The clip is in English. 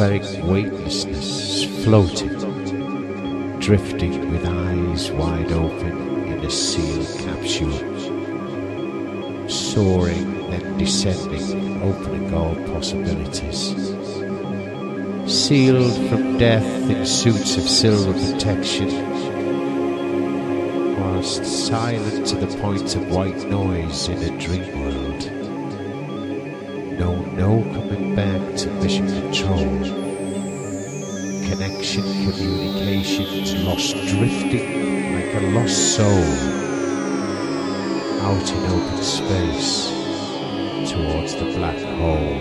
atmospheric weightlessness, floating, drifting with eyes wide open in a sealed capsule, soaring, then descending, opening all possibilities. Sealed from death in suits of silver protection, whilst silent to the point of white noise in a dream world. Communications lost drifting like a lost soul. Out in open space towards the black hole.